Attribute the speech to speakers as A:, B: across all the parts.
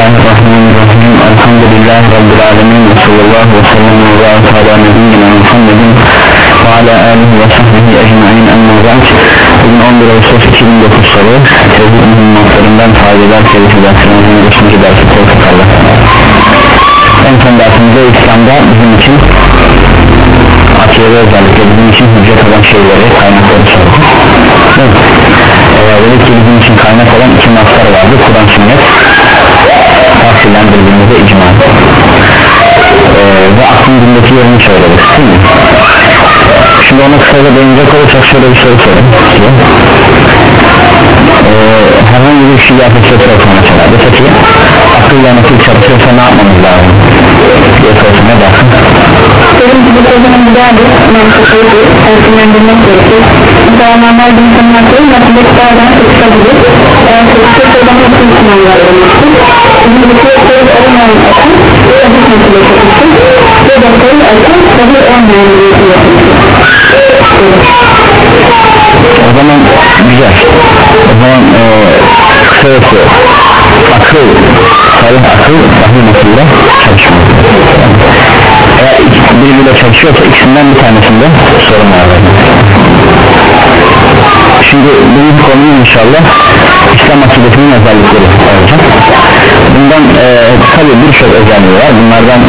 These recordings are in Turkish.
A: Bismillahirrahmanirrahim. Elhamdülillahi Rabbil Alemin. Ve sallallahu ve sellem ve barik ala nebiyyina Muhammedin Ve ala alihi ve sahbihi ecma'in. Amma ba'd. Bugün 11 Ağustos 2009 salı. Tevhid mühimmatlarından faydalar Tevhid derslerimizin 5. dersi Tevhid Allah En son dersimizde İslam'da bizim için Akiyede özellikle bizim için hüccet olan şeyleri kaynakları sorduk. Evet. Ee, dedik ki bizim için kaynak olan iki naslar vardı Kur'an sünnet tavsiyelendirdiğimizde icma ee, ve aklın dindeki yerini söyledik değil mi? şimdi ona kısaca değinecek olursak şöyle bir soru sorayım size ee, herhangi bir şey yapacak olsa mesela dese ki akılla nasıl çalışıyorsa ne yapmamız lazım diye sorsa ne dersin?
B: Benim gibi o zaman güzeldir. Mantıklıydı. Tersinlendirmek gerekir. Mesela normal bir insanlar değil. Matematik bazen çalışabilir. Eğer o zaman bütün sınavlar olmuştur. Bizim bir şey söz olmayan açın. Tabii kontrol yapılmıştır. Ve doktorun açın. Tabii olmayan bir şey yapılmıştır.
A: o zaman güzel o zaman e, kısacası akıl salih akıl sahih nasılda çalışmıyor ikisi birbiriyle çalışıyorsa ikisinden bir tanesinde sorun var. Şimdi bugün konuyu inşallah İslam akidesinin özellikleri olacak. Bundan e, tabi birçok özelliği var. Bunlardan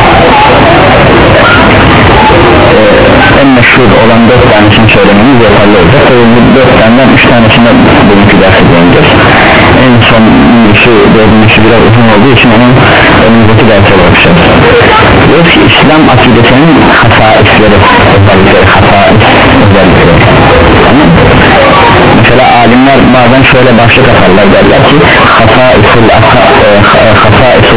A: meşhur olan dört tanesini söylememiz yeterli olacak. Tabi bu dört taneden üç tanesine bugünkü dersi değineceğiz en son birisi dördüncüsü biraz uzun olduğu için onun önümüzdeki derse bakacağız. Diyoruz ki İslam akidesinin hasaisleri özellikleri hasais özellikleri. Tamam. Mesela alimler bazen şöyle başlık atarlar derler ki hasaisul hasaisul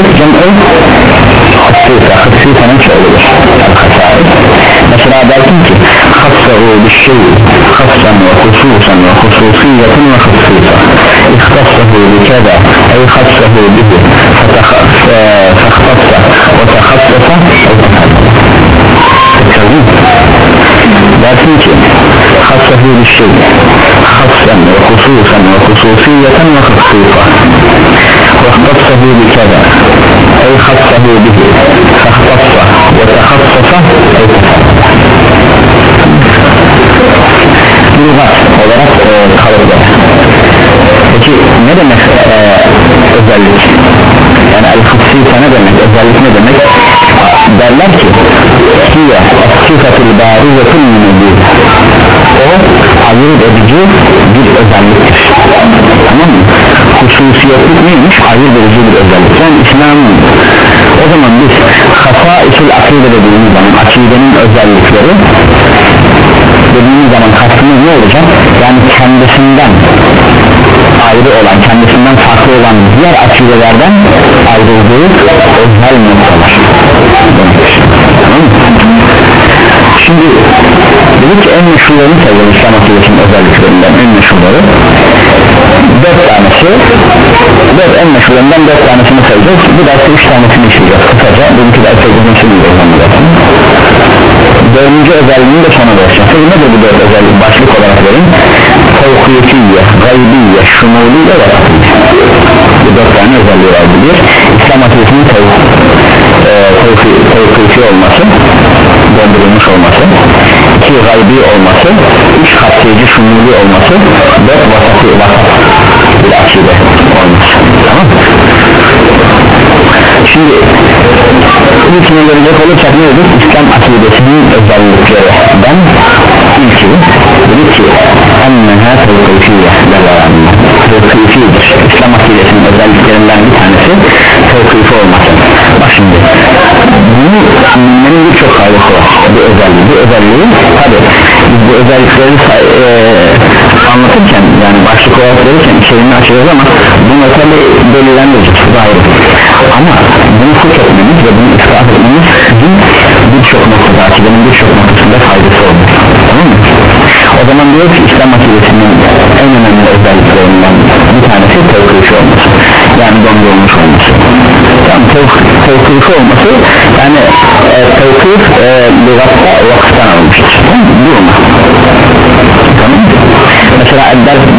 A: الخصائص خصيصة خصيصة ne söylüyor الخصائص mesela dersin ki خصه بالشيء خصا وخصوصا وخصوصية وخصيصة اختصه بكذا أي خصه به فاختص وتخصص ki خصه بالشيء خصا وخصوصا وخصوصية وخصوصا ve hususiyeten ve hususa واختصه بكذا أي خصه به فاختص وتخصص أي lügat olarak e, kalıplar peki ne demek e, özellik yani el-hıssîfe ne demek özellik ne demek derler ki hiye sıfatul barizetul münebbi o ayırt edici bir özelliktir tamam mı Hususiyetlik neymiş? Ayırt edici bir özellik yani İslam'ın o zaman biz hasaisul akide dediğimiz zaman akidenin özellikleri dediğimiz zaman kastımız ne olacak? Yani kendisinden ayrı olan kendisinden farklı olan diğer akidelerden ayrıldığı özel noktalar. Şimdi dedik en meşhurlarını sayalım İslam akidesinin özelliklerinden en meşhurları dört tanesi. Dört en meşhurlarından dört tanesini sayacağız. Bu derste üç tanesini işleyeceğiz. Kısaca bugünkü derste uzun şimdi dördüncü özelliğini de sona vereceğim Peki nedir bu dört özellik? Başlık olarak verin. Tevkiyetiye, gaybiye, şumuliye ve bu dört tane özelliği var bir İslam akidesinin tevkiyeti olması döndürülmüş olması. İki gaybi olması. Üç kapsayıcı şumuli olması. Dört şimdi ilkine gelecek olursak ne dedik İslam akidesinin özelliklerinden ilki dedik ki enneha tevkifiyye tevkifidir İslam akidesinin özelliklerinden bir tanesi tevkifi olması bak şimdi bunu benim birçok faydası var. Bu özelliği bu özelliği tabi bu özellikleri e, anlatırken yani başlık olarak verirken içeriğini açacağız ama bunu tabi belirlendireceğiz bu ayrı ama bunu huk etmemiz ve bunu ıslah etmemiz bizim birçok noktada akidenin birçok noktasında faydası olur tamam mı? o zaman diyor ki İslam akidesinin en önemli özelliklerinden bir tanesi tevkifi olması. Yani dondurulmuş olması. Tamam tevkifi olması yani e, tevkif e, lügatta vakıftan alınmıştır durma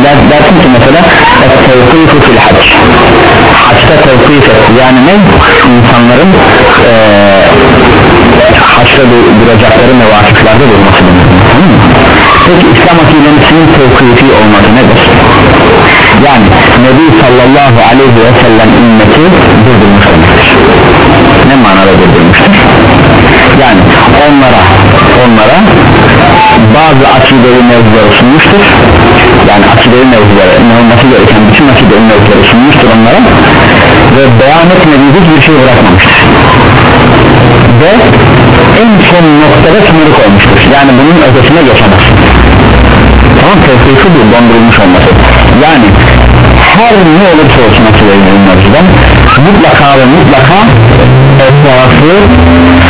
A: der, dersin ki mesela? Tevkifu fil hac. Haçta tevkif yani ne? İnsanların e, haçta duracakları mevakiflerde durması peki İslam akilemesinin tevkifi olması nedir? yani Nebi sallallahu aleyhi ve sellem ümmeti durdurmuş demektir ne manada durdurmuştur? Yani onlara onlara bazı akidevi mevzuları sunmuştur. Yani akidevi mevzuları ne olması gereken bütün akidevi mevzuları sunmuştur onlara. Ve beyan etmediği hiçbir şey bırakmamıştır. Ve en son noktada sınırı koymuştur. Yani bunun ötesine geçemez. Tamam tevkifi bu dondurulmuş olması. Yani her ne olursa olsun akidevi mevzudan mutlaka ve mutlaka etrafı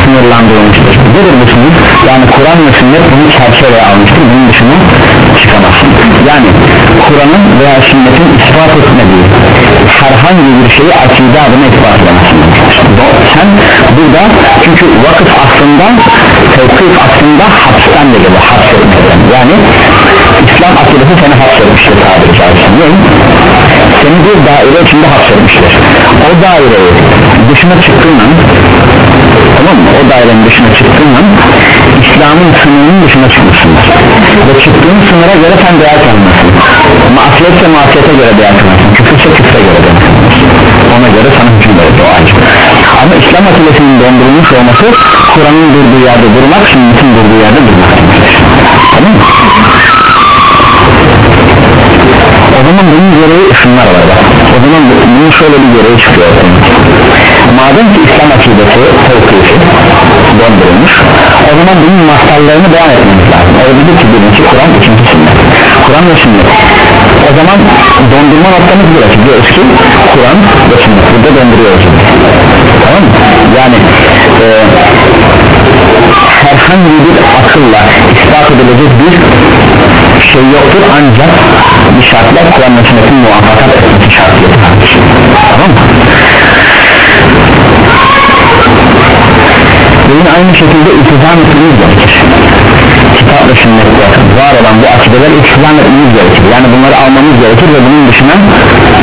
A: sınırlandırılmıştır. Nedir bu sınır? yani Kur'an ve sünnet bunu çerçeveye almıştır. Bunun dışına çıkamazsın. Yani Kur'an'ın veya sünnetin ispat etmediği herhangi bir şeyi akide adına ispat edemezsin sen burada çünkü vakıf aslında tevkif aslında hapisten de geliyor hapsetmekten yani İslam akidesi seni hapsetmiştir tabiri caizse. Seni bir daire içinde hapsetmiştir. O daireyi dışına çıktığın an tamam mı? O dairenin dışına çıktığın an İslam'ın sınırının dışına çıkmışsındır. Ve çıktığın sınıra göre sen değer tanımazsın masiyetse masiyete göre değer tanımazsın küfürse küfre göre değer tanımazsın ona göre sana hüküm verir o ayrı ama İslam akidesinin dondurulmuş olması Kur'an'ın durduğu yerde durmak sünnetin durduğu yerde durmak tamam mı? o zaman bunun gereği şunlar var bak. o zaman bunun şöyle bir gereği çıkıyor madem ki İslam akidesi tevkifi dondurulmuş o zaman bunun mahsallarını beyan etmemiz lazım. O dedi ki birinci Kur'an ikinci sünnet. Kur'an ve sünnet o zaman dondurma noktamız burası. Diyoruz ki Kur'an ve burada donduruyoruz. Tamam mı? yani e, herhangi bir akılla ispat edilecek bir şey yoktur. Ancak bir şartla Kur'an ve sünnetin muvaffakat etmesi şartıyla tamam mı? Yine aynı şekilde iltizam etmemiz gerekir kitap ve sünnette var olan bu akideler iltizam etmemiz gerekir yani bunları almamız gerekir ve bunun dışına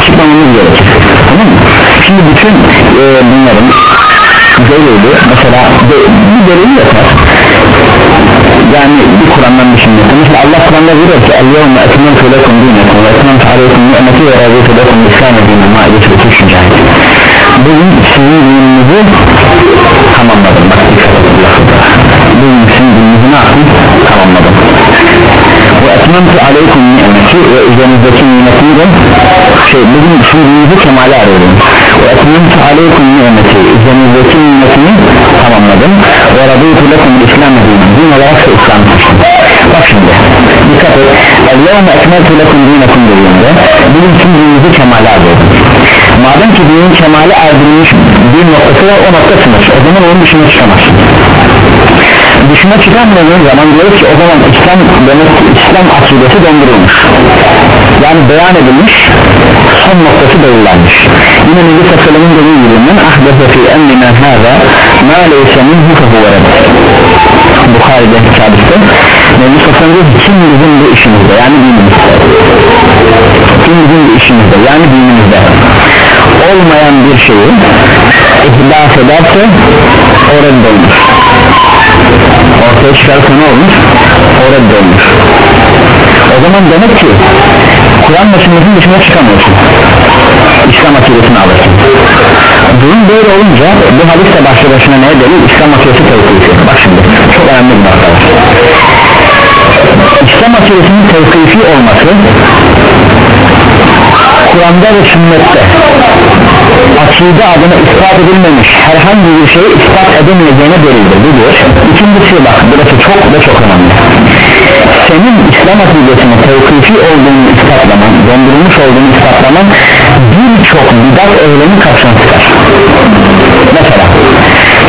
A: çıkmamamız gerekir tamam mı? şimdi bütün e, bunların delili mesela de, bir delil yeter yani bir Kur'an'dan sünnette mesela Allah Kur'an'da diyor ki El-yevme etmentu lekum dinekum ve etmentu aleykum ni'meti ve razıytu lekum ve tüşün cahit bugün sizin dininizi tamamladım bugün sizin dininizi ne yaptım tamamladım. Ve etmentu aleykum ni'meti ve üzerinizdeki nimetini de şey bugün dininizi kemale arıyorum. Ve etmentu aleykum ni'meti üzerinizdeki nimetini tamamladım. Ve radıytu lekum islam dinin din olarak da İslam seçtim bak şimdi dikkat et. El yevme ekmeltu lekum dinekum dediğinde bugün dininizi kemale arıyorum. Madem ki dinin kemale erdirilmiş bir noktası var o nokta sınır. O zaman onun dışına çıkamazsın dışına çıkamadığın zaman diyoruz ki o zaman İslam demek İslam akidesi dondurulmuş yani beyan edilmiş son noktası belirlenmiş. Yine Nebi Sallam'ın dediği gibi men ahdefe fi emrina hâzâ mâ leyse minhu fehuve Bukhari'de hadiste Nebi Sallam diyor kim bizim bu işimizde? Yani dinimizde. Kim bizim bu işimizde? Yani dinimizde. Olmayan bir şeyi ihlaf ederse o reddolmuş ortaya çıkarsa ne olmuş o reddolmuş. O zaman demek ki Kur'an ve sünnetin dışına çıkamıyorsun. İslam akidesini alırsın. Durum böyle olunca bu hadis de başlı başına neye delil? İslam akidesi tevkifi bak şimdi çok önemli bir nokta var. İslam akidesinin tevkifi olması Kur'an'da ve sünnette. Akide adına ispat edilmemiş herhangi bir şeyi ispat edemeyeceğine delildir. Bu diyor ikincisi bak burası çok ve çok önemli. Senin İslam akidesine tevkifi olduğunu ispatlaman dondurulmuş olduğunu ispatlaman birçok bidat eylemi kapsam çıkar. Mesela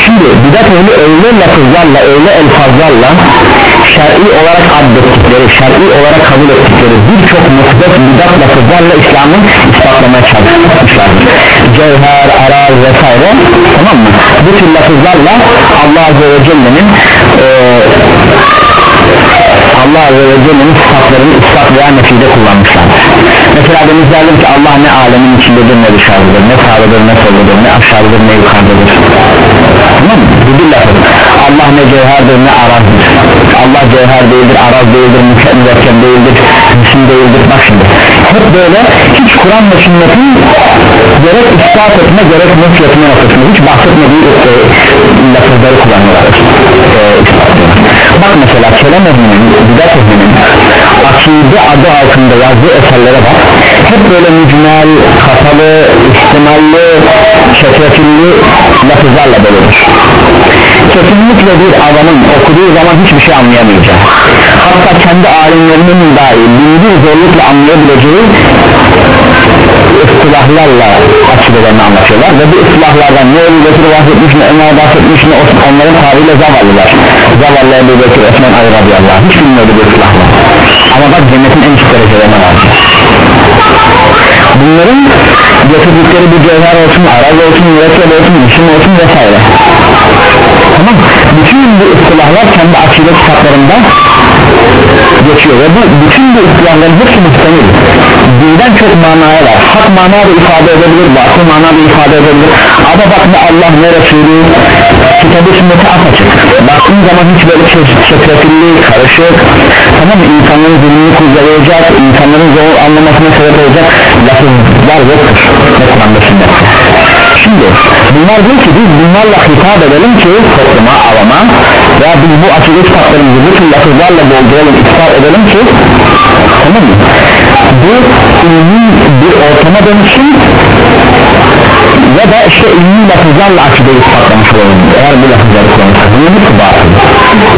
A: şimdi bidat ehli öyle lafızlarla öyle elfazlarla şer'i olarak addettikleri şer'i olarak kabul ettikleri birçok musbet bidat lafızlarla İslam'ın ispatlamaya çalışmışlardır cevher, aral vesaire tamam mı? Bu tür lafızlarla Allah Azze ve Celle'nin e, Allah Azze ve Celle'nin sıfatlarını ispatlayan nefide kullanmışlardır mesela denizlerdim ki Allah ne alemin içindedir ne dışarıdadır ne sağdadır ne soldadır ne aşağıdadır ne yukarıdadır tamam bu bir lafız Allah ne cevherdir ne arazdır. Allah cevher değildir araz değildir mürekkep değildir cisim değildir. Bak şimdi. Hep böyle hiç Kur'an ve sünnetin gerek ispat etme gerek nefret etme noktasında hiç bahsetmediği e, lafızları kullanıyorlar. E, ispatlıyorlar. Bak mesela kelam ehlinin bidat ehlinin akide adı altında yazdığı eserlere bak. Hep böyle mücmel, kapalı, ihtimalli, çetrefilli lafızlarla doludur. Kesinlikle bir adamın okuduğu zaman hiçbir şey anlayamayacak. Hatta kendi alimlerinin dahi bildiği zorlukla anlayabileceği ıstılahlarla açıklarını anlatıyorlar ve bu ıstılahlardan ne Ebu Bekir bahsetmiş ne Ömer bahsetmiş ne onların tabiyle zavallılar. Zavallı Ebu Bekir Osman Ali radıyallahu hiç bilmiyordu bu ıstılahlar ama bak cennetin en üst derecelerine vardı bunların getirdikleri bir cevher olsun, araz olsun, mürekkep olsun, isim olsun vesaire. Tamam bütün bu ıstılahlar kendi akide kitaplarında geçiyor. Ve bu bütün bu ıstılahların hepsi muhtemel. Birden çok manaya var. Hak mana da ifade edebilir batıl mana da ifade edebilir. Ama bak ne Allah ne Resulü? Kitabı sünneti apaçık. Baktığın zaman hiç böyle çetrefilli karışık. Tamam mı insanların zihnini kurcalayacak insanların zor anlamasına sebep olacak lafızlar yoktur. Ne Kur'an'da sünnette şimdi bunlar diyor ki biz bunlarla hitap edelim ki topluma avama veya biz bu açıklık kitaplarımızı bütün lafızlarla dolduralım ispat edelim ki tamam mı? Bu ilmi bir ortama dönüşsün ya da işte ilmi lafızlarla akide ispatlamış olalım. Eğer bu lafızları kullanırsak bu bir batıl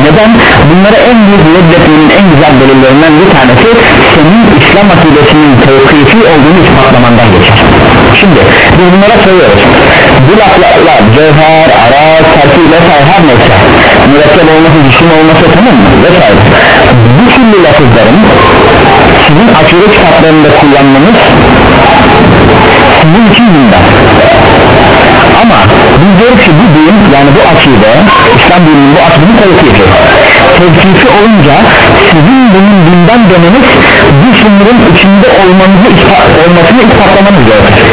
A: neden? Bunlara en büyük reddetmenin en güzel delillerinden bir tanesi senin İslam akidesinin tevkifi olduğunu ispatlamandan geçer. Şimdi biz bunlara söylüyoruz bu laflarla cevher, araz, terkil vesaire her neyse mürekkep olması, cisim olması tamam mı? Vesaire. Bu türlü lafızların sizin akide kitaplarında kullanmanız sizin için gündem ama biz diyoruz ki bu din yani bu akide İslam dininin bu akidinin tevkifi tevkifi olunca sizin bunun dinden demeniz bu sınırın içinde olmanızı ispat, olmasını ispatlamanız gerekir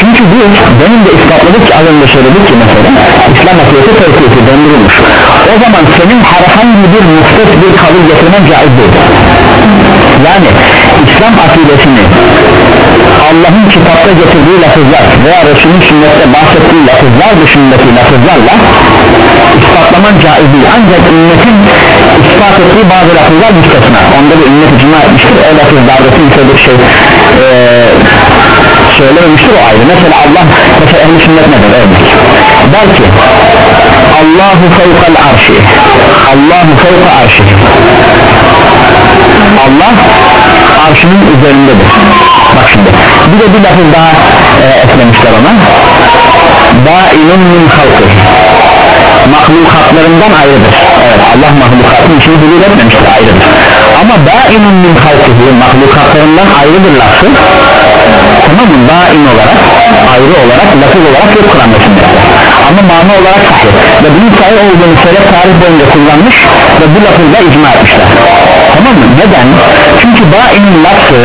A: çünkü bu benim de ispatladık ki az önce söyledik ki mesela İslam akidesi tevkifi döndürülmüş. O zaman senin herhangi bir müstet bir kabul getirmen caiz değil. Yani İslam akidesini Allah'ın kitapta getirdiği lafızlar veya Resulün sünnette bahsettiği lafızlar dışındaki lafızlarla ispatlaman caiz değil. Ancak ümmetin ispat ettiği bazı lafızlar müstesna. Onda bir ümmet icma etmiştir. O lafızlarda kimse şey ee, söylememiştir o ayrı mesela Allah mesela ehl-i sünnet nedir örnek der ki Allahu fevkal arşi. Allahu fevka arşi. Allah arşının üzerindedir. Bak şimdi bir de bir lafız daha e, eklemişler ona. Dainun min halkı mahlukatlarından ayrıdır. Evet Allah mahlukatın içini hudud ayrıdır. Ama dainun min halkı mahlukatlarından ayrıdır lafı tamam mı daim olarak ayrı olarak lafız olarak yok sünnette ama mana olarak sahih ve bunun sahih olduğunu selef tarih boyunca kullanmış ve bu lafızda icma etmişler. Tamam mı? Neden? Çünkü dainin lafı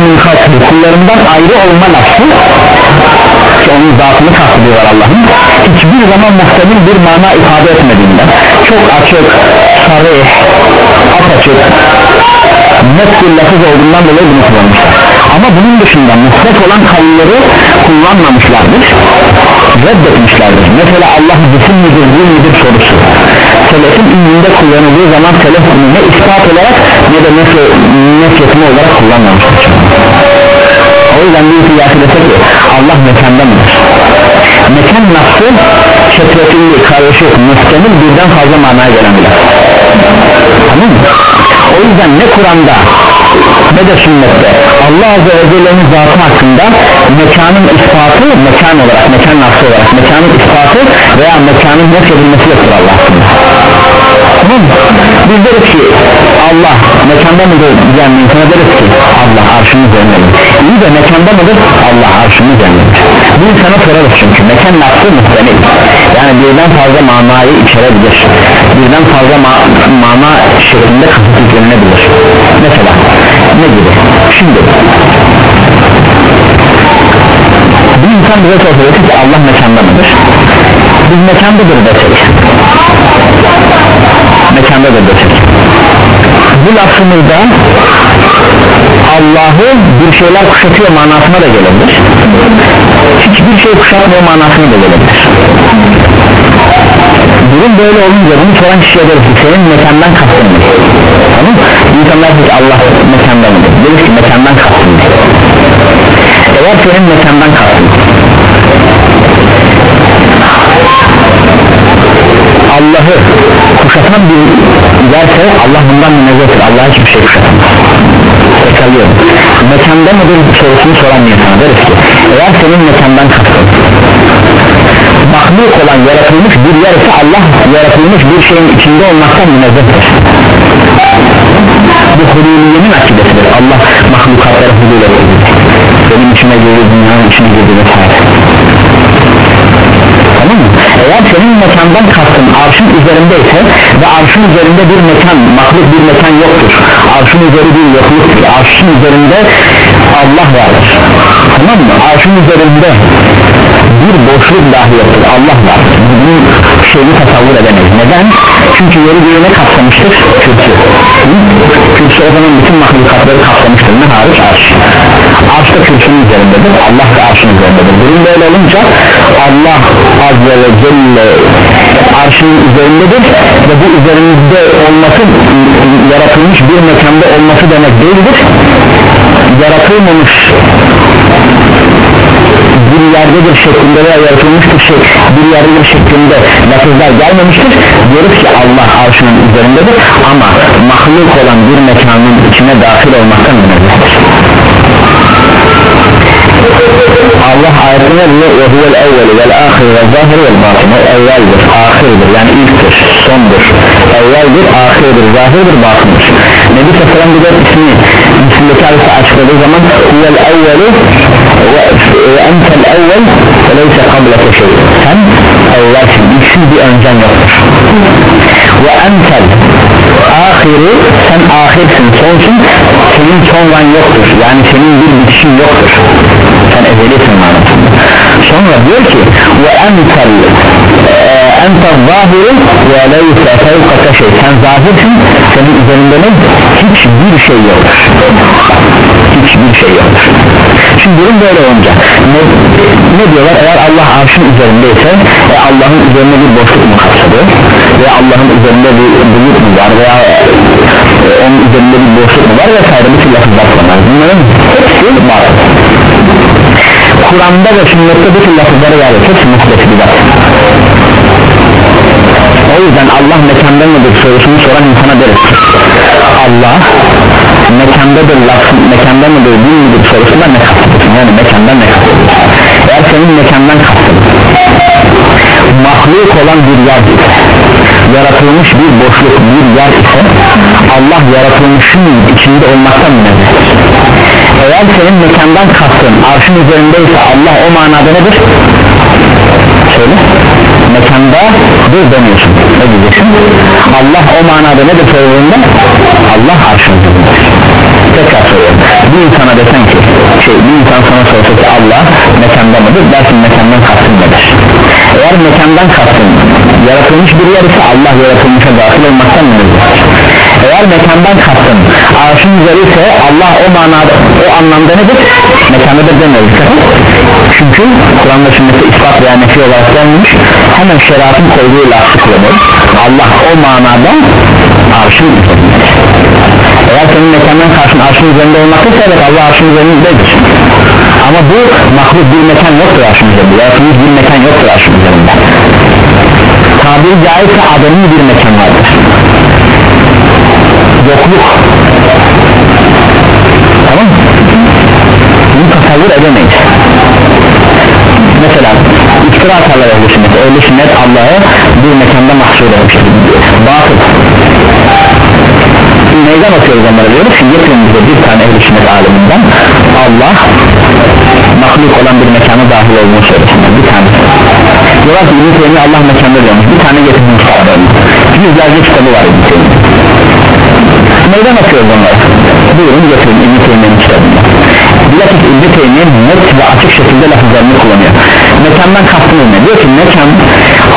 A: min halkı kullarından ayrı olma lafı ki onun zatını kastediyorlar Allah'ın hiçbir zaman muhtemel bir mana ifade etmediğinden. Çok açık, sarih, apaçık net bir lafız olduğundan dolayı bunu kullanmışlar ama bunun dışında mutlak olan kavulları kullanmamışlardır reddetmişlerdir. Mesela Allah cisim midir değil midir sorusu. Selefin ünlüğünde kullanıldığı zaman selef ne ispat olarak ne de nefretini olarak kullanmamıştır. O yüzden bir kıyası desek ki Allah mekandandır mekan nasıl çetrefilli, karışık, muhtemel birden fazla manaya gelen bir tamam mı? o yüzden ne Kur'an'da ne de sünnette. Allah Azze ve Celle'nin zatı hakkında mekanın ispatı mekan olarak, mekan nasıl olarak mekanın ispatı veya mekanın nefredilmesi yoktur Allah hakkında. Biz deriz ki Allah mekanda mıdır diyen insana deriz ki Allah arşının üzerindedir iyi de mekanda mıdır? Allah arşının üzerindedir bu insana sorarız çünkü. Mekan lafı muhtemel. Yani birden fazla manayı içerebilir. Birden fazla ma mana şeklinde kasıt yüklenebilir mesela ne gibi? Şimdi bir insan bize sorsa ki Allah mekanda mıdır? Biz mekandadır desek. Mekandadır desek. Bu lafımızda Allah'ı bir şeyler kuşatıyor manasına da gelebilir. Hiçbir şey kuşatmıyor manasına da gelebilir durum böyle olunca bunu soran kişiye deriz ki senin mekandan kastın tamam mı? insanlar diyor ki Allah mekanda mıdır? deriz ki mekandan kastın eğer senin mekandan kastın. Allah'ı kuşatan bir yerse Allah bundan münezzehtir Allah hiçbir şey kuşatamaz. Tekrarlıyorum. Mekanda mıdır sorusunu soran bir insana deriz ki eğer senin mekandan kastın mahluk olan yaratılmış bir yer ise Allah yaratılmış bir şeyin içinde olmaktan münezzehtir. Bu huduliyenin akidesidir. Allah mahlukatları hudul etti benim içime girdi dünyanın içine girdi vesaire. Tamam mı? Eğer senin mekandan kastın arşın üzerindeyse ve arşın üzerinde bir mekan, mahluk bir mekan yoktur. Arşın üzeri bir yokluktur arşın üzerinde Allah vardır. Tamam mı? arşın üzerinde bir boşluk dahi yoktur. Allah vardır bunun şeyini tasavvur edemeyiz. Neden? çünkü yeri birine kapsamıştır kürsü kürsü o zaman bütün mahlukatları kapsamıştır. Ne hariç? Arş. Arş da kürsünün üzerindedir. Allah da arşın üzerindedir. Durum böyle olunca Allah azze ve celle arşın üzerindedir ve bu üzerinde olması yaratılmış bir mekanda olması demek değildir. Yaratılmamış bir yerdedir şeklinde veya yaratılmıştır şey, bir yerdedir şeklinde lafızlar gelmemiştir. Diyoruz ki Allah arşının üzerindedir ama mahluk olan bir mekanın içine dahil olmaktan münezzehtir Allah ayetine diyor ve huvel evveli vel ahir ve zahir vel batın o evveldir, ahirdir yani ilktir, sondur. Evveldir, ahirdir, zahirdir, batındır. Nebi Sallam bir de ismi ismindeki hadisi açıkladığı zaman huvel evveli ve entel evvel ve leyse kablete şey sen evvelsin, ilksiz bir öncen yoktur ve entel ahiri sen ahirsin sonsun senin sonran yoktur yani senin bir bitişin yoktur sen ezelisin manasında sonra diyor ki ve entel entel zahiri ve leyse fevkata şey sen zahirsin senin üzerinde ne hiçbir şey yoktur hiçbir şey yoktur şimdi durum böyle olunca ne, ne diyorlar? Eğer Allah arşın üzerindeyse e, Allah'ın üzerinde bir boşluk mu kapsadı? Ve Allah'ın üzerinde bir bulut mu var? Veya e, onun üzerinde bir boşluk mu var? Vesaire bütün lafızlar kullanır bunların hepsi var. Kur'an'da ve sünnette bütün lafızları vardır hepsi muhtelif bidat o yüzden Allah mekanda mıdır sorusunu soran insana deriz. Allah mekandadır laf mekanda mıdır değil midir sorusunda ne kastediyorsun? Yani mekandan ne kastediyorsun? Eğer senin mekandan kastediyorsun. Mahluk olan bir yer ise yaratılmış bir boşluk bir yer ise Allah yaratılmışın içinde olmaktan münezzehtir eğer senin mekandan kastın arşın üzerindeyse Allah o manada nedir? söyle mekanda dur demiyorsun ne diyeceksin? Allah o manada nedir sorduğunda Allah arşın üzerindedir tekrar soruyorum. Bir insana desen ki şey bir insan sana sorsa ki Allah mekanda mıdır? Dersin mekandan kastın nedir? Eğer mekandan kastın yaratılmış bir yer ise Allah yaratılmışa dahil olmaktan münezzehtir eğer mekandan kastın arşın üzeri ise Allah o manada o anlamda nedir? Mekandadır demiyoruz çünkü Kur'an'da sünnette ispat veya nefi olarak gelmiş hemen şeriatın koyduğu lafı kullanıyoruz Allah o manada arşın üzerindedir. Eğer senin mekandan karşın arşın üzerinde olmakta evet Allah arşın üzerindedir. Ama bu mahluk bir mekan yoktur arşın üzerinde. Yaratılmış bir mekan yoktur arşın üzerinde. Tabiri caizse adamın bir mekan vardır. Yokluk Allah'ı bir mekanda mahsur etmiştir batıl. Meydan okuyoruz onlara diyoruz ki bize bir tane ehl-i sünnet aleminden Allah mahluk olan bir mekana dahil olduğunu söylesinler bir tane. Diyorlar ki İbn-i Allah mekanda diyormuş. Bir tane kitabı yüzlerce kitabı var İbn-i meydan okuyoruz onlara. Buyurun getirin İbn-i Teymi'nin kitabını. Bilakis İbn-i Teymi net ve açık şekilde lafızlarını kullanıyor mekandan kastımız ne? Diyor ki mekan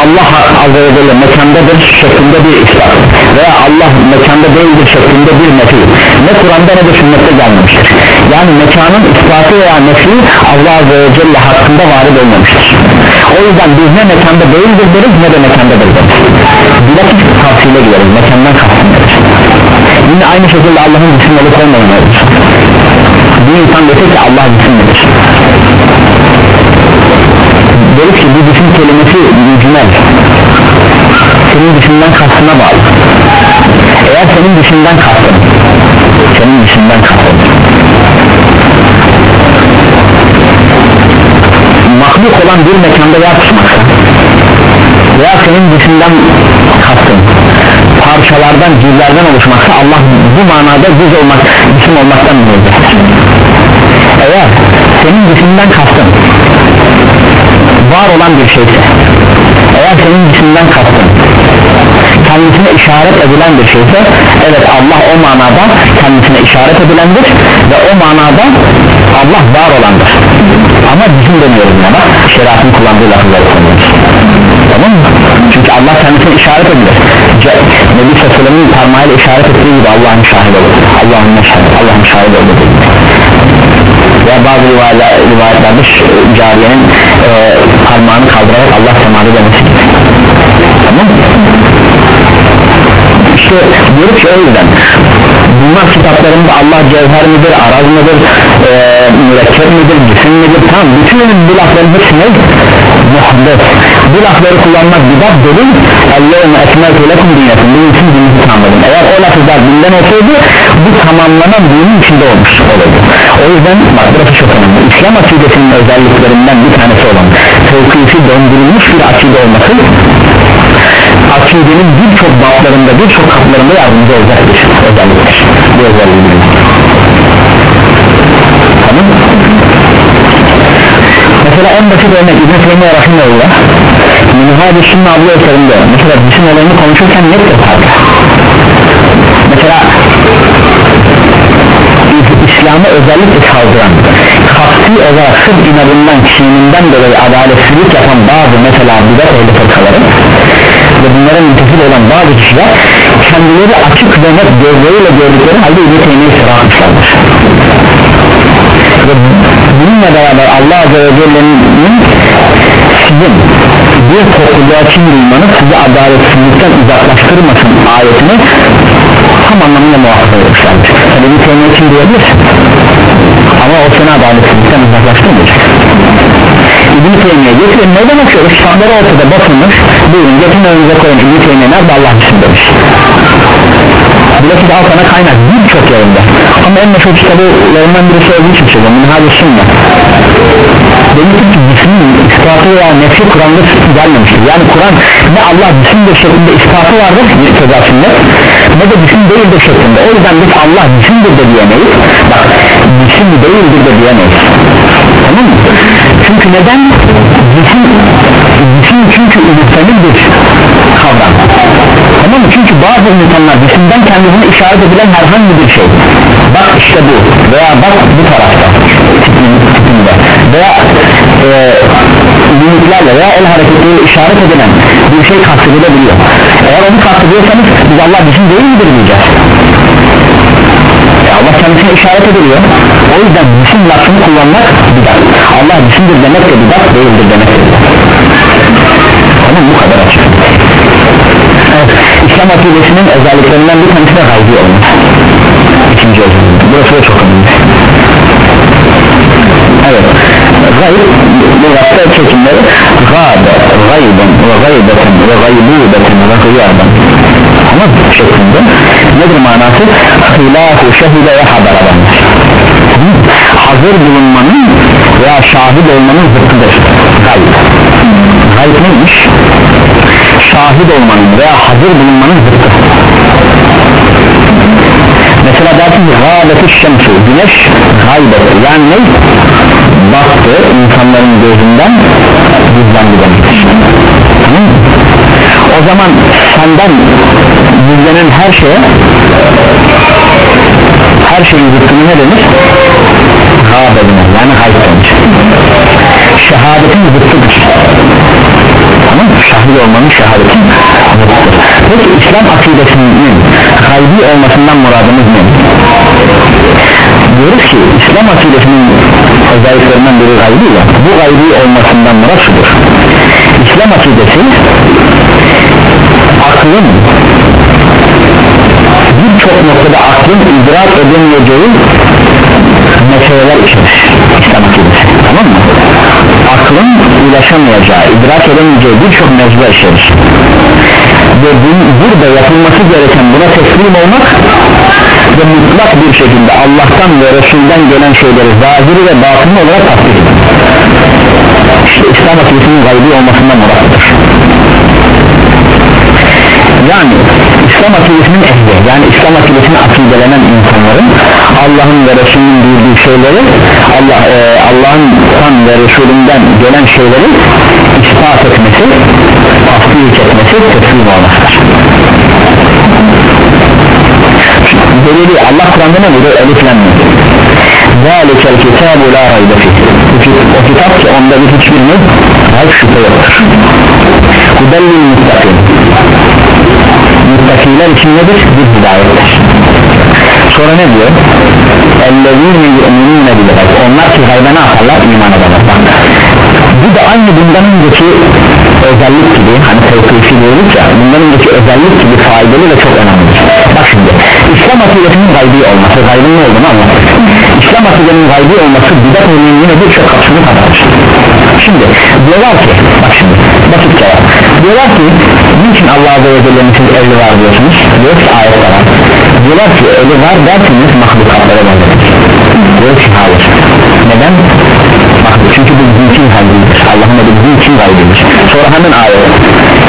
A: Allah Azze ve Celle mekandadır şeklinde bir ispat veya Allah mekanda değildir şeklinde bir nefi. Ne Kur'an'da ne de sünnette gelmemiştir. Yani mekanın ispatı veya nefi Allah Azze ve Celle hakkında varid olmamıştır. O yüzden biz ne mekanda değildir deriz ne de mekandadır deriz. Bilakis tavsiyle gideriz mekandan kastım deriz yine aynı şekilde Allah'ın cisim olup olmadığını bir insan dese ki Allah cisimlidir deriz ki bu cisim kelimesi cümel senin dışından kastına bağlı. Eğer senin dışından kastın senin dışından kastın. Mahluk olan bir mekanda yer tutmaksa veya senin dışından kastın parçalardan cüzlerden oluşmaksa Allah bu manada cüz olmak cisim olmaktan münezzehtir eğer senin dışından kastın var olan bir şeyse eğer senin dışından kastın kendisine işaret edilen bir şeyse evet Allah o manada kendisine işaret edilendir ve o manada Allah var olandır. Ama bizim demiyoruz buna bak şeriatın kullandığı lafızları kullanıyoruz. Tamam mı? çünkü Allah kendisine işaret edilir. Nebi Sallallahu parmağıyla işaret ettiği gibi Allah'ın şahit olur. Allah'ın şahit Allah'ın şahit olur ya bazı rivayetler, rivayetlerde cariyenin e, parmağını kaldırarak Allah semada demesi tamam işte diyoruz ki o yüzden bunlar kitaplarında Allah cevher midir, araz mıdır, e, mürekkep midir, cisim midir? Tamam bütün bu lafların hepsi ne? muhabbet bu lafları kullanmak bidat dedim. Allah'ın ekmeltu lekum dinetim bunun için dininizi tamamladım eğer o lafızlar dinden olsaydı bu tamamlanan dinin içinde olmuş olurdu. O yüzden bak burası çok önemli. İslam akidesinin özelliklerinden bir tanesi olan tevkisi döndürülmüş bir akide olması akidenin birçok bablarında birçok kaplarında yardımcı olacak bir özelliktir. Bu özelliği tamam. Mesela en basit örnek İbn-i Teymiye Rahimahullah Minhaj-ı Sünni adlı eserinde mesela cisim olayını konuşurken net yapar mesela İslam'a özellikle saldıran kasti olarak sırf inadından kişiliğinden dolayı adaletsizlik yapan bazı mesela bidat ehli fırkaları ve bunlara müntefil olan bazı kişiler kendileri açık ve net gözleriyle gördükleri halde İbn-i Teymiye'yi sıramışlardır ve bununla beraber Allah Azze ve Celle'nin sizin bir topluluğa kim duymanız sizi adaletsizlikten uzaklaştırmasın ayetini tam anlamıyla muhafaza etmişlerdir yani bir teymiye kim diyebilir. Ama o seni adaletsizlikten uzaklaştırmayacak. İbn-i Teymiye getirin neden okuyoruz? Kitapları ortada basılmış. Buyurun getirin önünüze koyun. İbn-i Teymiye nerede? Allah için demiş Bilakis al sana kaynak. Birçok yerinde ama en meşhur kitabılarından birisi olduğu için söylüyorum. Minhaj-ı Sünne demiştir ki cismin ispatı veya nefi Kur'an'da gelmemiştir yani Kur'an ne Allah cisimdir şeklinde ispatı vardır bir tezasında ne de cisim değildir şeklinde. O yüzden biz Allah cisimdir de diyemeyiz. Bak cisim değildir de diyemeyiz. Tamam mı? çünkü neden? Cisim cisim çünkü üniteli bir kavram tamam mı? çünkü bazı insanlar cisimden kendisine işaret edilen herhangi bir şey. Bak işte bu veya bak bu tarafta. Tipinde veya e, limitlerle veya el hareketleriyle işaret edilen bir şey kastedilebiliyor. Eğer onu kastediyorsanız biz Allah cisim değil midir diyeceğiz. E Allah kendisine işaret ediliyor. O yüzden cisim lafını kullanmak bidat. Allah cisimdir demek de bidat değildir demek. De bidat tamam bu kadar açık. Evet, İslam akidesinin özelliklerinden bir tanesi de gaybi olmak ikinci özellik burası da çok önemli. Evet. Gayb bu yaptığı çekimleri gâbe, gaybın ve gaybeten ve gaybûbeten ve gıyaben ama şeklinde. Nedir manası? Hilâhu şehide ve haber adamdır hazır bulunmanın veya şahit olmanın zıttıdır. Gayb. Gayb neymiş şahit olmanın veya hazır bulunmanın zıttı. Mesela dersin ki gâbeti şemsi güneş gaybetti yani ne? battı insanların gözünden gizlendi demektir o zaman senden gizlenen her şeye her şeyin zıttını ne denir? gâbe yani gayb denir. Şehadetin zıttıdır tamam şahit olmanın zıttıdır peki İslam akidesinin gaybi olmasından muradımız ne? diyoruz ki İslam akidesinin özelliklerinden biri gaybi ya bu gaybi olmasından murat şudur İslam akidesi aklın birçok noktada aklın idrak edemeyeceği meseleler içerir İslam akidesi tamam mı? Aklın ulaşamayacağı idrak edemeyeceği birçok mevzular içerir ve burada yapılması gereken buna teslim olmak ve mutlak bir şekilde Allah'tan ve Resul'den gelen şeyleri zahiri ve batını olarak tasdik edin işte İslam akidesinin gaybi olmasından murattır yani İslam akidesinin ehli yani İslam akidesini akidelenen insanların Allah'ın ve Resulünün bildiği şeyleri Allah e, Allah'ın ve Resulünden gelen şeyleri ispat etmesi tasdik etmesi teslim olmasıdır delili Allah Kur'an'da ne diyor? Eliflenme zâlikel kitâbu la raybe o kitap ki onda bir hiçbir ne? Hayır şüphe yoktur. Hudellil muttakin muttakiler için nedir? bir hidayettir sonra ne diyor? ellezîne yu'minîne bil gayb onlar ki gaybe ne yaparlar? iman ederler bu da aynı bundan önceki özellik gibi hani tevkisi diyoruz ya bundan önceki özellik gibi faydalı ve çok önemlidir bak şimdi İslam akidesinin gaybi olması gaybın ne olduğunu anlattık İslam akidesinin gaybi olması bidat örneğin yine birçok kapsamı kapatır. Şimdi diyorlar ki bak şimdi basit cevap. Diyorlar ki niçin Allah Azze ve Celle'nin siz eli var diyorsunuz? Diyor ki ayet var. Diyorlar ki eli var derseniz mahlukatlara benzer diyor ki hayır. Neden? mahluk çünkü bu bizim için gaybidir. Allah'ın adı bizim için gaybidir. Sonra hemen ayet.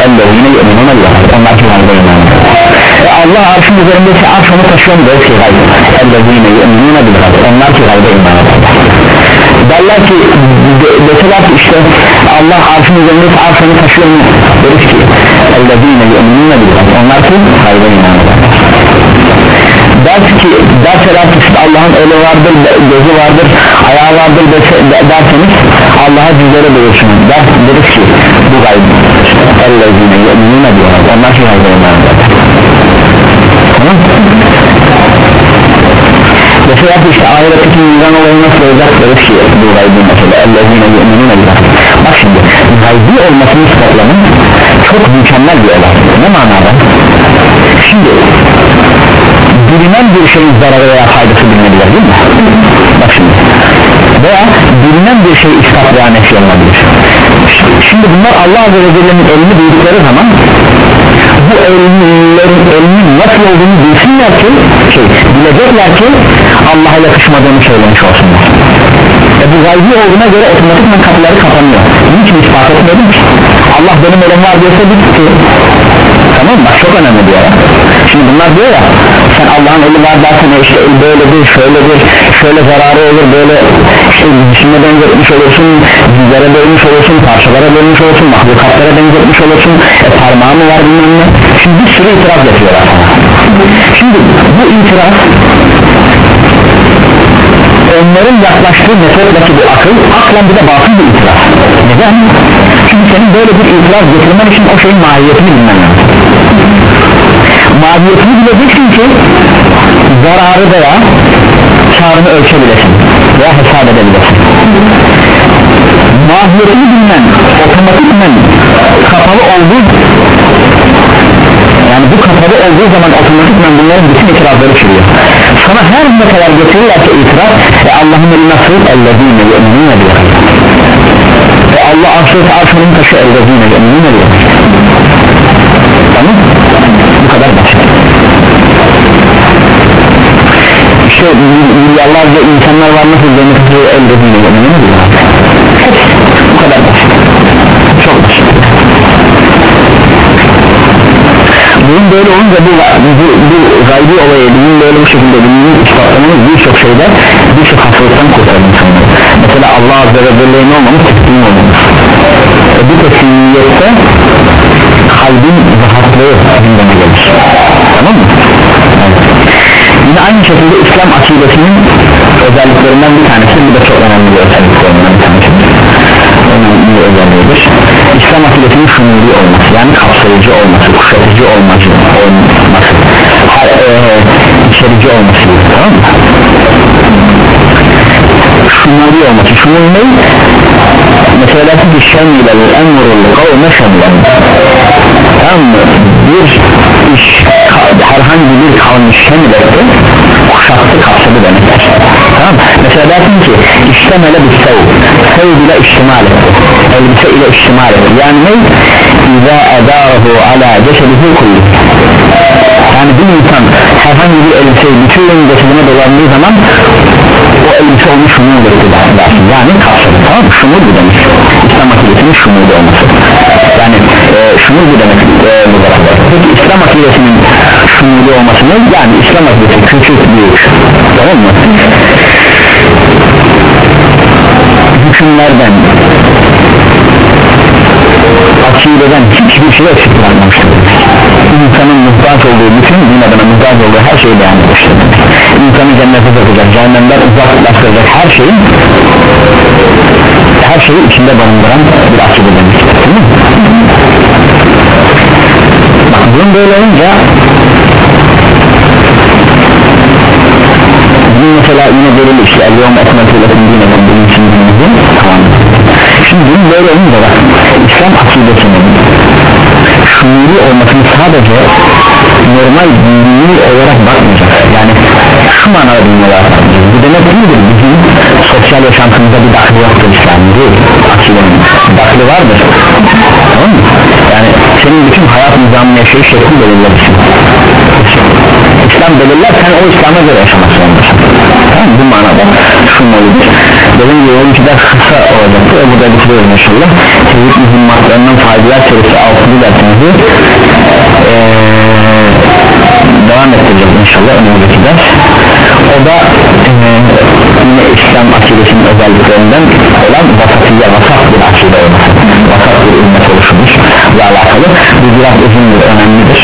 A: Elle yine yemin Allah onlar ki gaybe inanıyor e Allah arşın üzerindeki arş onu taşıyor mu diyor ki gayb elle yine yemin Allah onlar ki gaybe inanıyor derler ki de, deseler ki işte Allah arşın üzerindeki arş onu taşıyor mu? Deriz ki elle yine yemin Allah onlar ki gaybe inanıyor ders ki derseler ki Allah'ın eli vardır, gözü vardır, ayağı vardır dese, derseniz Allah'a cüzleri buyursunuz der, deriz ki bu gayb ellezine yeminine diyorlar onlar şey gayb tamam. Mesela işte ahiretteki mizan olayı nasıl olacak? Deriz ki bu gaybi mesele. Ellezine diyorlar bak. Şimdi gaybi olmasını ispatlamanın çok mükemmel bir olay. Ne manada? Şimdi bilinen bir şeyin zararı veya faydası bilinebilir değil mi? bak şimdi. Veya bilinen bir şey ispat veya nefi olabilir. Şimdi bunlar Allah Azze ve Celle'nin elini duydukları zaman bu ellerin elinin nasıl olduğunu bilsinler ki şey, bilecekler ki Allah'a yakışmadığını söylemiş olsunlar. E bu gaybi olduğuna göre otomatikman kapıları kapanıyor. Niçin ispat etmedim ki? Allah benim elim var diyorsa bitti tamam? Bak çok önemli diyor şimdi bunlar diyor ya sen Allah'ın eli var dersen işte el böyledir şöyledir şöyle zararı olur böyle işte cisimle benzetmiş olursun dizlere bölmüş olursun parçalara bölmüş olursun mahlukatlara benzetmiş olursun e parmağı mı var bilmem ne şimdi bir sürü itiraz yapıyorlar şimdi bu itiraz onların yaklaştığı metoddaki bu akıl aklen bir de batıl bir itiraz neden? Çünkü senin böyle bir itiraz getirmen için o şeyin mahiyetini bilmen lazım. Mahiyetini bileceksin ki zararı veya karını ölçebilesin veya hesap edebilesin. Mahiyetini bilmen otomatikmen kapalı olduğu yani bu kapalı olduğu zaman otomatikmen bunların bütün itirazları çürüyor sana her ne kadar getirirlerse itiraz e Allah'ın eli nasıl ellezine yeminine diyor Allah arşın arşının taşı ellezine yeminine diyor tamam. Bu kadar basit. İşte milyarlarca insanlar var nasıl cenneti ellezine yeminine diyor bu kadar basit. Çok basit. Bunun böyle olunca bu, bu, bu gaybi olayı bizim böyle bu şekilde bildiğimiz ispatlamamız birçok şeyde birçok hastalıktan Allah Azze ve Celle'nin olmamış? Teslim olmamış. E, bu teslimiyette kalbin rahatlığı gündeme gelir. Tamam mı? Yine aynı şekilde İslam akidesinin özelliklerinden bir tanesi bu da çok önemli bir özelliklerinden bir tanesi. Önemli bir özelliğidir. İslam akidesinin şumuli olması yani kapsayıcı olması kuşatıcı olması olması ha, e, içerici olması tamam mı? Şumuli olması şumul ne? mesela ki şemilel emrul kavme şemilen mı? bir iş herhangi bir kavmi şemil etti kuşattı kapsadı demektir tamam mesela dersin ki iştemele bir sev sev ile iştimal etti elbise ile iştimal etti yani ne? İza edahu ala cesedihi kulli yani bir insan herhangi bir elbiseyi bütün cesedine dolandığı zaman elbise şumul etti dersin yani kapsadı tamam mı? şumul bu demek. İslam akidesinin şumul olması. Yani e, şumul bu demek e, bu peki İslam akidesinin şumulu olması ne? yani İslam akidesi küçük büyük. Tamam mı? hükümlerden akideden hiçbir şey eksik bırakmamıştır insanın muhtaç olduğu bütün din adına muhtaç olduğu her şeyi beyan etmiştir insanı cennete sokacak cehennemden uzaklaştıracak her şeyin her şeyi içinde barındıran bir değil mi? bak bunun böyle olunca bunun mesela yine böyle işte el-yom etmeti lakum dinekum bunun için dinimizin tamam şimdi bunun böyle olunca bak İslam akidesinin şuuru olmasını sadece normal dini olarak bakmayacak. Yani şu manada bakmayacak bu demek değildir. Bizim sosyal yaşantımızda bir dahli yoktur İslam değil. Akidenin dahli vardır. Tamam mı? yani senin bütün hayat nizamını yaşayış şeklini belirlersin İslam belirlerken o İslam'a göre yaşamak zorundasın. Tamam bu manada. Şunmalıdır dediğim gibi o iki ders kısa olacaktı o burada bitiriyoruz inşallah. Tevhid mühimmatlarından faydalar serisi 6. dersimizi devam edeceğiz inşallah önümüzdeki ders o da e, yine İslam akidesinin özelliklerinden olan vasatıyla vasat bir akide olması. Vasat bir ümmet oluşumuş ve alakalı. Bu biraz uzun bir önemlidir.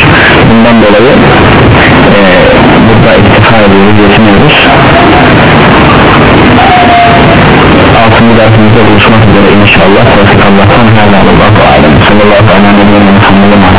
A: Bundan dolayı e, burada iktifar ediyoruz yetiniyoruz. Altıncı dersimizde buluşmak üzere inşallah. Tevfik Allah'tan helal Allah'u alem sallallahu aleyhi ve sellem